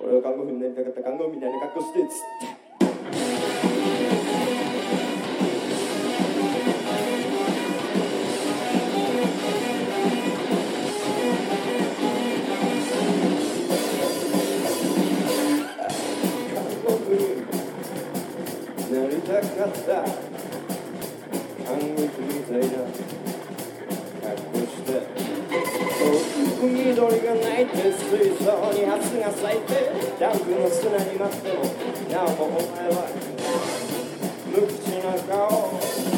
俺は看護婦になりたかった看護婦みたいな格好してっつってなりたかった緑が泣いて水槽に蜂が咲いてキャンプの砂に待ってもなおもお前は無口な顔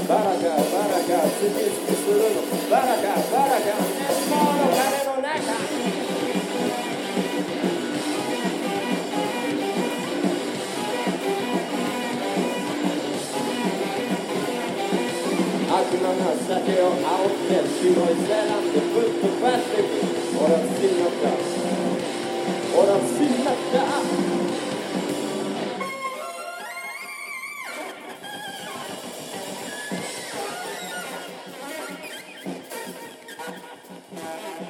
バラかバラか好き好きするのバラかバラか熱望の鐘の中悪魔な酒を煽って。白いセランで Yeah.